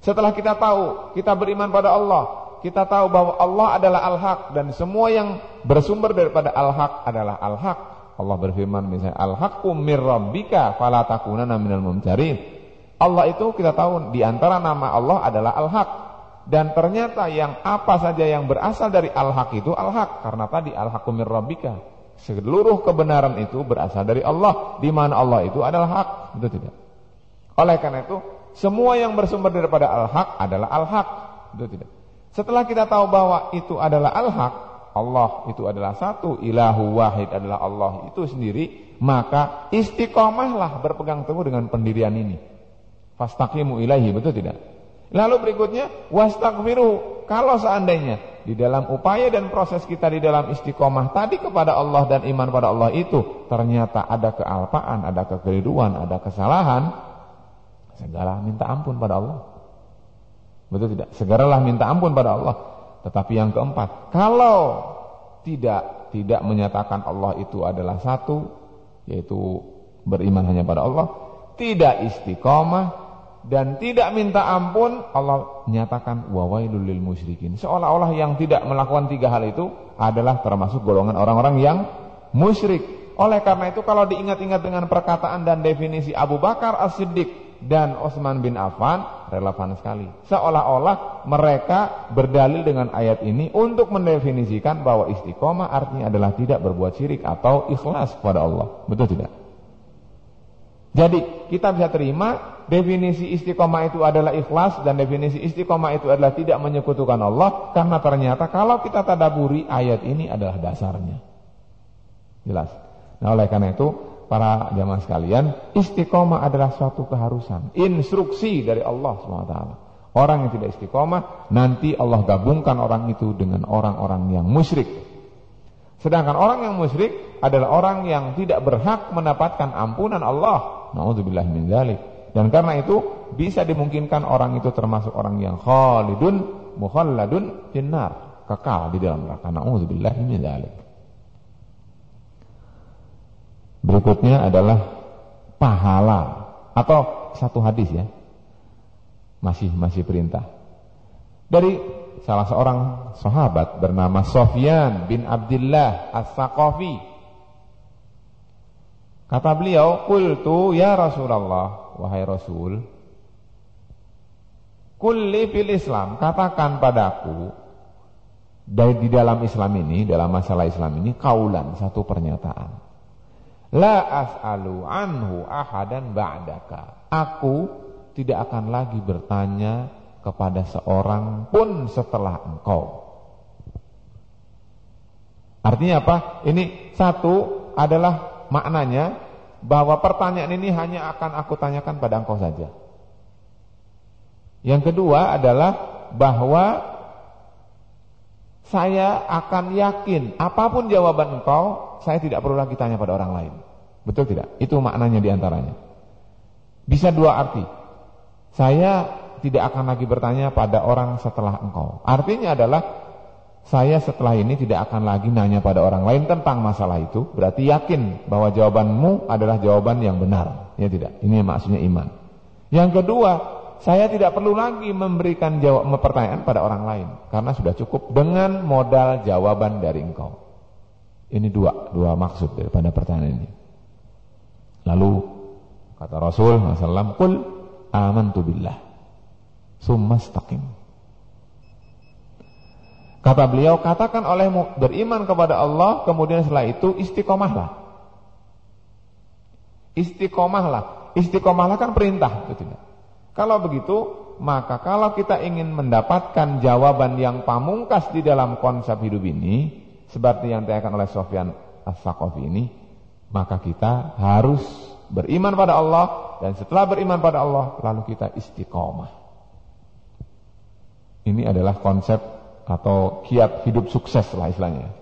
Setelah kita tahu, kita beriman pada Allah, kita tahu bahwa Allah adalah al-haq dan semua yang bersumber daripada al-haq adalah al-haq. Allah berfirman misalnya al-haqqu mir rabbika fala takunanna minal. Allah itu kita tahu di antara nama Allah adalah al-haq. Dan ternyata yang apa saja yang berasal dari al-haq itu al-haq karena tadi al-haqqu mir rabbika. Seluruh kebenaran itu berasal dari Allah, di mana Allah itu adalah hak, betul tidak? Oleh karena itu, semua yang bersumber daripada al-haq adalah al-haq, betul tidak? Setelah kita tahu bahwa itu adalah al-haq, Allah itu adalah satu, ilahu wahid adalah Allah itu sendiri, maka istiqomahlah berpegang teguh dengan pendirian ini. Fastaqimu ilahi, betul tidak? Lalu berikutnya wastagfiru. Kalau seandainya di dalam upaya dan proses kita di dalam istiqomah tadi kepada Allah dan iman pada Allah itu ternyata ada kealpaan, ada kekeliruan, ada kesalahan, segala minta ampun pada Allah. Betul tidak? Segeralah minta ampun pada Allah. Tetapi yang keempat, kalau tidak tidak menyatakan Allah itu adalah satu, yaitu beriman hanya pada Allah, tidak istiqomah, dan tidak minta ampun, Allah menyatakan wawailul lil musyrikin. Seolah-olah yang tidak melakukan tiga hal itu adalah termasuk golongan orang-orang yang musyrik. Oleh karena itu kalau diingat-ingat dengan perkataan dan definisi Abu Bakar As-Siddiq dan Utsman bin Affan relevan sekali. Seolah-olah mereka berdalil dengan ayat ini untuk mendefinisikan bahwa istiqomah artinya adalah tidak berbuat syirik atau ikhlas kepada Allah. Betul tidak? Jadi kita bisa terima definisi istiqomah itu adalah ikhlas dan definisi istiqomah itu adalah tidak menyekutukan Allah karena ternyata kalau kita tadaburi ayat ini adalah dasarnya. Jelas. Nah oleh karena itu para jamaah sekalian istiqomah adalah suatu keharusan, instruksi dari Allah SWT. Orang yang tidak istiqomah nanti Allah gabungkan orang itu dengan orang-orang yang musyrik. Sedangkan orang yang musyrik adalah orang yang tidak berhak mendapatkan ampunan Allah. Min. Dan karena itu bisa dimungkinkan orang itu termasuk orang yang khalidun mukhalladun finnar, kekal di dalam neraka. Nauzubillah min. Berikutnya adalah pahala atau satu hadis ya. Masih masih perintah. Dari salah seorang sahabat bernama Sofyan bin Abdullah As-Saqafi. Kata beliau, "Qultu ya Rasulullah, wahai Rasul, kulli fil Islam, katakan padaku dari di dalam Islam ini, dalam masalah Islam ini kaulan satu pernyataan. La as'alu anhu ahadan ba'daka. Aku tidak akan lagi bertanya kepada seorang pun setelah engkau. Artinya apa? Ini satu adalah maknanya bahwa pertanyaan ini hanya akan aku tanyakan pada engkau saja. Yang kedua adalah bahwa saya akan yakin apa pun jawaban engkau, saya tidak perlu lagi tanya pada orang lain. Betul tidak? Itu maknanya di antaranya. Bisa dua arti. Saya tidak akan lagi bertanya pada orang setelah engkau. Artinya adalah saya setelah ini tidak akan lagi nanya pada orang lain tentang masalah itu. Berarti yakin bahwa jawabanmu adalah jawaban yang benar. Ya tidak? Ini maksudnya iman. Yang kedua, saya tidak perlu lagi memberikan jawab pertanyaan pada orang lain karena sudah cukup dengan modal jawaban dari engkau. Ini dua dua maksud daripada pertanyaan ini. Lalu kata Rasul SAW, Kul amantu billah, summa staqim. Kata beliau, katakan olehmu beriman kepada Allah, kemudian setelah itu istiqomahlah. Istiqomahlah. Istiqomahlah kan perintah, betul Kalau begitu, maka kalau kita ingin mendapatkan jawaban yang pamungkas di dalam konsep hidup ini, seperti yang ditanyakan oleh Sofyan As-Saqafi ini, maka kita harus beriman pada Allah dan setelah beriman pada Allah lalu kita istiqomah. Ini adalah konsep atau kiat hidup sukses lah istilahnya.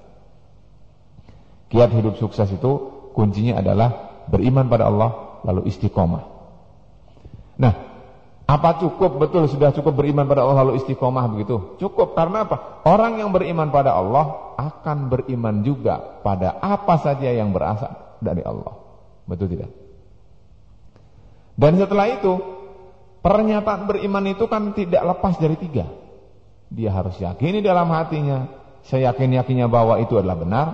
Kiat hidup sukses itu kuncinya adalah beriman pada Allah lalu istiqomah. Nah, apa cukup betul sudah cukup beriman pada Allah lalu istiqomah begitu? Cukup karena apa? Orang yang beriman pada Allah akan beriman juga pada apa saja yang berasal dari Allah. Betul tidak? Dan setelah itu, pernyataan beriman itu kan tidak lepas dari tiga. Dia harus yakini dalam hatinya, saya yakin-yakinnya bahwa itu adalah benar.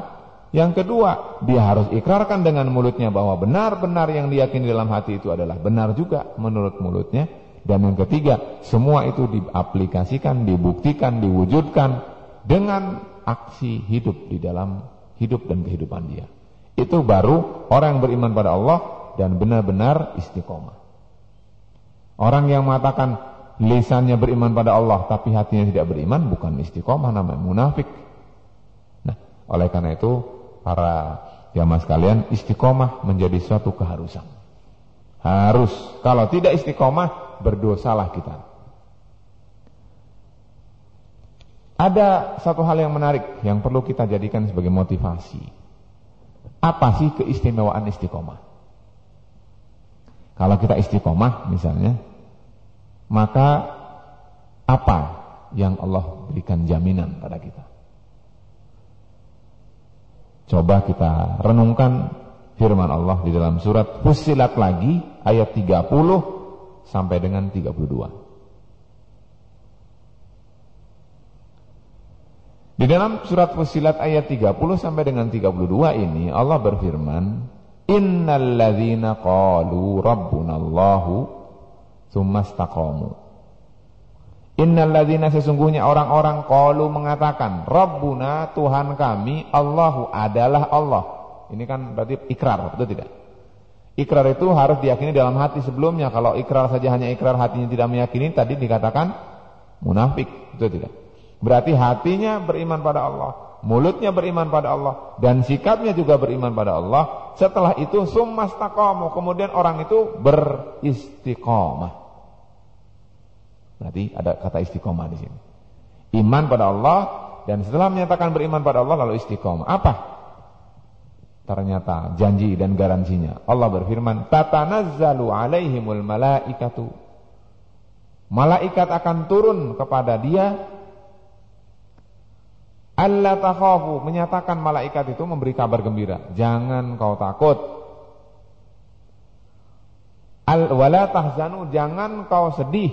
Yang kedua, dia harus ikrarkan dengan mulutnya bahwa benar-benar yang diyakini dalam hati itu adalah benar juga menurut mulutnya. Dan yang ketiga, semua itu diaplikasikan, dibuktikan, diwujudkan dengan aksi hidup di dalam hidup dan kehidupan dia. Itu baru orang yang beriman pada Allah dan benar-benar istiqomah. Orang yang mengatakan lisannya beriman pada Allah tapi hatinya tidak beriman bukan istiqomah namanya munafik. Nah, oleh karena itu para jamaah sekalian istiqomah menjadi suatu keharusan. Harus kalau tidak istiqomah berdosalah kita. Ada satu hal yang menarik yang perlu kita jadikan sebagai motivasi. Apa sih keistimewaan istiqomah? Kalau kita istiqomah misalnya, maka apa yang Allah berikan jaminan pada kita? Coba kita renungkan firman Allah di dalam surat Fusilat lagi ayat 30 sampai dengan 32. Di dalam surat Fusilat ayat 30 sampai dengan 32 ini Allah berfirman, "Innal ladzina qalu rabbunallahu tsumma istaqamu." Innal ladzina sesungguhnya orang-orang qalu mengatakan, "Rabbuna Tuhan kami Allahu adalah Allah." Ini kan berarti ikrar, betul tidak? Ikrar itu harus diyakini dalam hati sebelumnya. Kalau ikrar saja hanya ikrar hatinya tidak meyakini, tadi dikatakan munafik. Itu tidak. Berarti hatinya beriman pada Allah, mulutnya beriman pada Allah, dan sikapnya juga beriman pada Allah. Setelah itu summastaqamu, kemudian orang itu beristiqomah. Berarti ada kata istiqomah di sini. Iman pada Allah dan setelah menyatakan beriman pada Allah lalu istiqomah. Apa? Ternyata janji dan garansinya. Allah berfirman, "Tatanazzalu alaihimul malaikatu." Malaikat akan turun kepada dia Allah takhafu menyatakan malaikat itu memberi kabar gembira. Jangan kau takut. Al wala tahzanu jangan kau sedih.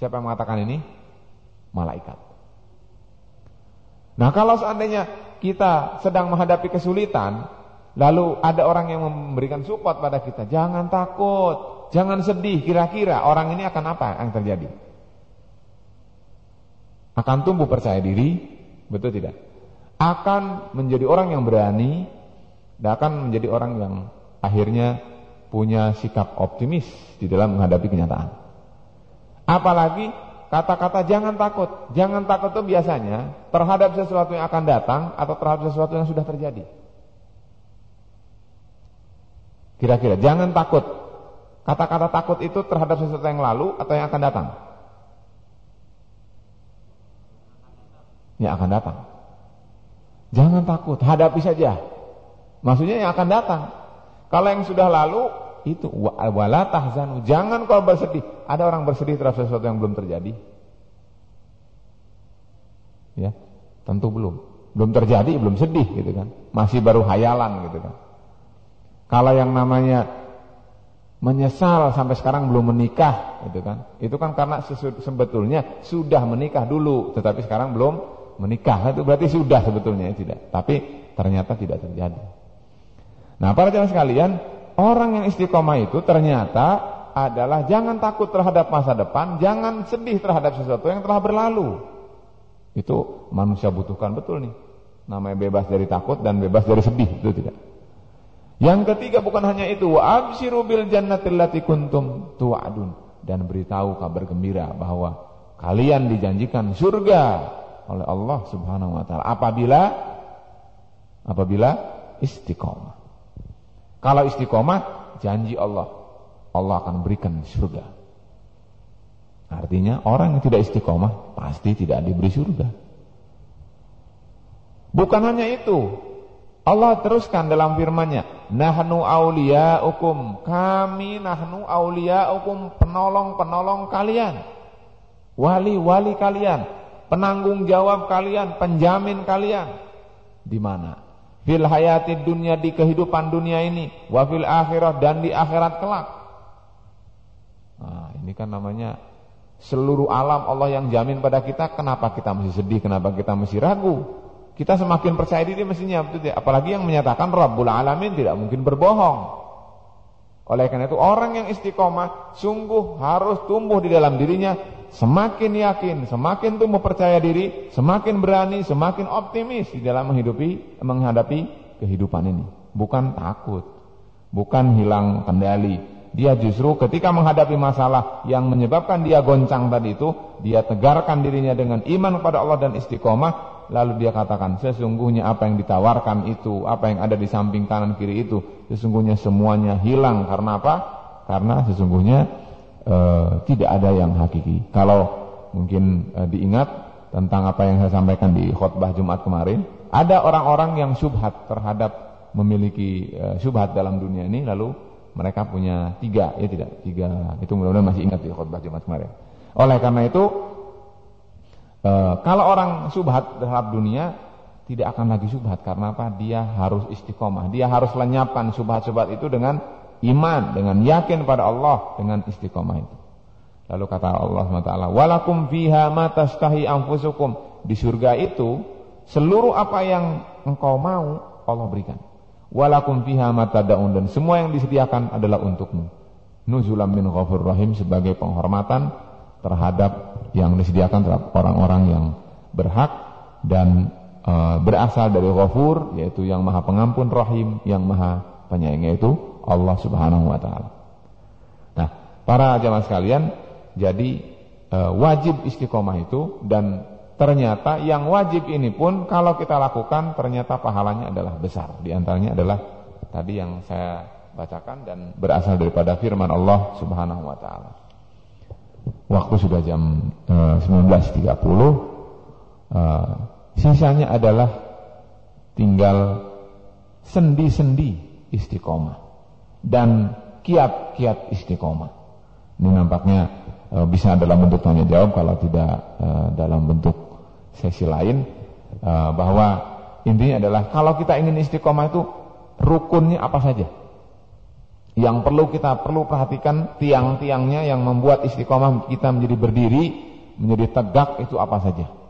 Siapa yang mengatakan ini? Malaikat. Nah, kalau seandainya kita sedang menghadapi kesulitan, lalu ada orang yang memberikan support pada kita, jangan takut, jangan sedih, kira-kira orang ini akan apa yang terjadi? Akan tumbuh percaya diri, betul tidak? Akan menjadi orang yang berani, dan akan menjadi orang yang akhirnya punya sikap optimis di dalam menghadapi kenyataan. Apalagi Kata-kata jangan takut. Jangan takut itu biasanya terhadap sesuatu yang akan datang atau terhadap sesuatu yang sudah terjadi. Kira-kira jangan takut. Kata-kata takut itu terhadap sesuatu yang lalu atau yang akan datang? Yang akan datang. Jangan takut, hadapi saja. Maksudnya yang akan datang. Kalau yang sudah lalu itu wala tahzanu. Jangan kau bersedih. Ada orang bersedih terhadap sesuatu yang belum terjadi. Ya, tentu belum. Belum terjadi, belum sedih gitu kan. Masih baru hayalan gitu kan. Kalau yang namanya menyesal sampai sekarang belum menikah gitu kan. Itu kan karena sebetulnya sudah menikah dulu, tetapi sekarang belum menikah. Itu berarti sudah sebetulnya tidak. Tapi ternyata tidak terjadi. Nah, para jemaah sekalian, Orang yang istiqomah itu ternyata adalah jangan takut terhadap masa depan, jangan sedih terhadap sesuatu yang telah berlalu. Itu manusia butuhkan betul nih. Namanya bebas dari takut dan bebas dari sedih, itu tidak. Yang ketiga bukan hanya itu, wa absyiru bil jannatil lati kuntum tu'adun dan beritahu kabar gembira bahwa kalian dijanjikan surga oleh Allah Subhanahu wa taala apabila apabila istiqomah. Kalau istiqomah, janji Allah, Allah akan berikan surga. Artinya orang yang tidak istiqomah pasti tidak diberi surga. Bukan hanya itu, Allah teruskan dalam firman-Nya, "Nahnu auliyaukum." Kami nahnu auliyaukum, penolong-penolong kalian. Wali-wali kalian, penanggung jawab kalian, penjamin kalian. Di mana? fil hayati dunia di kehidupan dunia ini. Wa fil akhirah dan di akhirat kelak. Nah ini kan namanya seluruh alam Allah yang jamin pada kita. Kenapa kita mesti sedih? Kenapa kita mesti ragu? Kita semakin percaya diri mestinya betul tidak? Apalagi yang menyatakan Rabbul Alamin tidak mungkin berbohong. Oleh karena itu orang yang istiqomah sungguh harus tumbuh di dalam dirinya semakin yakin, semakin tumbuh percaya diri, semakin berani, semakin optimis di dalam menghidupi menghadapi kehidupan ini. Bukan takut, bukan hilang kendali. Dia justru ketika menghadapi masalah yang menyebabkan dia goncang tadi itu, dia tegarkan dirinya dengan iman kepada Allah dan istiqomah, lalu dia katakan, sesungguhnya apa yang ditawarkan itu, apa yang ada di samping kanan kiri itu, sesungguhnya semuanya hilang karena apa? Karena sesungguhnya e, tidak ada yang hakiki. Kalau mungkin e, diingat tentang apa yang saya sampaikan di khutbah Jumat kemarin, ada orang-orang yang subhat terhadap memiliki e, subhat dalam dunia ini, lalu mereka punya tiga, ya tidak tiga. Itu mudah-mudahan masih ingat di khutbah Jumat kemarin. Oleh karena itu, kalau orang subhat terhadap dunia tidak akan lagi subhat karena apa? Dia harus istiqomah. Dia harus lenyapkan subhat-subhat itu dengan iman, dengan yakin pada Allah, dengan istiqomah itu. Lalu kata Allah SWT, Walakum fiha matastahi anfusukum. Di surga itu, seluruh apa yang engkau mau, Allah berikan. Walakum fiha matadaun. Dan semua yang disediakan adalah untukmu. Nuzulam min ghafur rahim sebagai penghormatan terhadap yang disediakan terhadap orang-orang yang berhak dan e, berasal dari ghafur, yaitu yang maha pengampun rahim, yang maha penyayang, yaitu Allah Subhanahu wa taala. Nah, para jamaah sekalian, jadi e, wajib istiqomah itu dan ternyata yang wajib ini pun kalau kita lakukan ternyata pahalanya adalah besar. Di antaranya adalah tadi yang saya bacakan dan berasal daripada firman Allah Subhanahu wa taala. Waktu sudah jam e, 19.30. E, sisanya adalah tinggal sendi-sendi istiqomah dan kiat-kiat istiqomah. Ini nampaknya e, bisa dalam bentuk tanya jawab kalau tidak e, dalam bentuk sesi lain e, bahwa intinya adalah kalau kita ingin istiqomah itu rukunnya apa saja. Yang perlu kita perlu perhatikan tiang-tiangnya yang membuat istiqomah kita menjadi berdiri, menjadi tegak itu apa saja.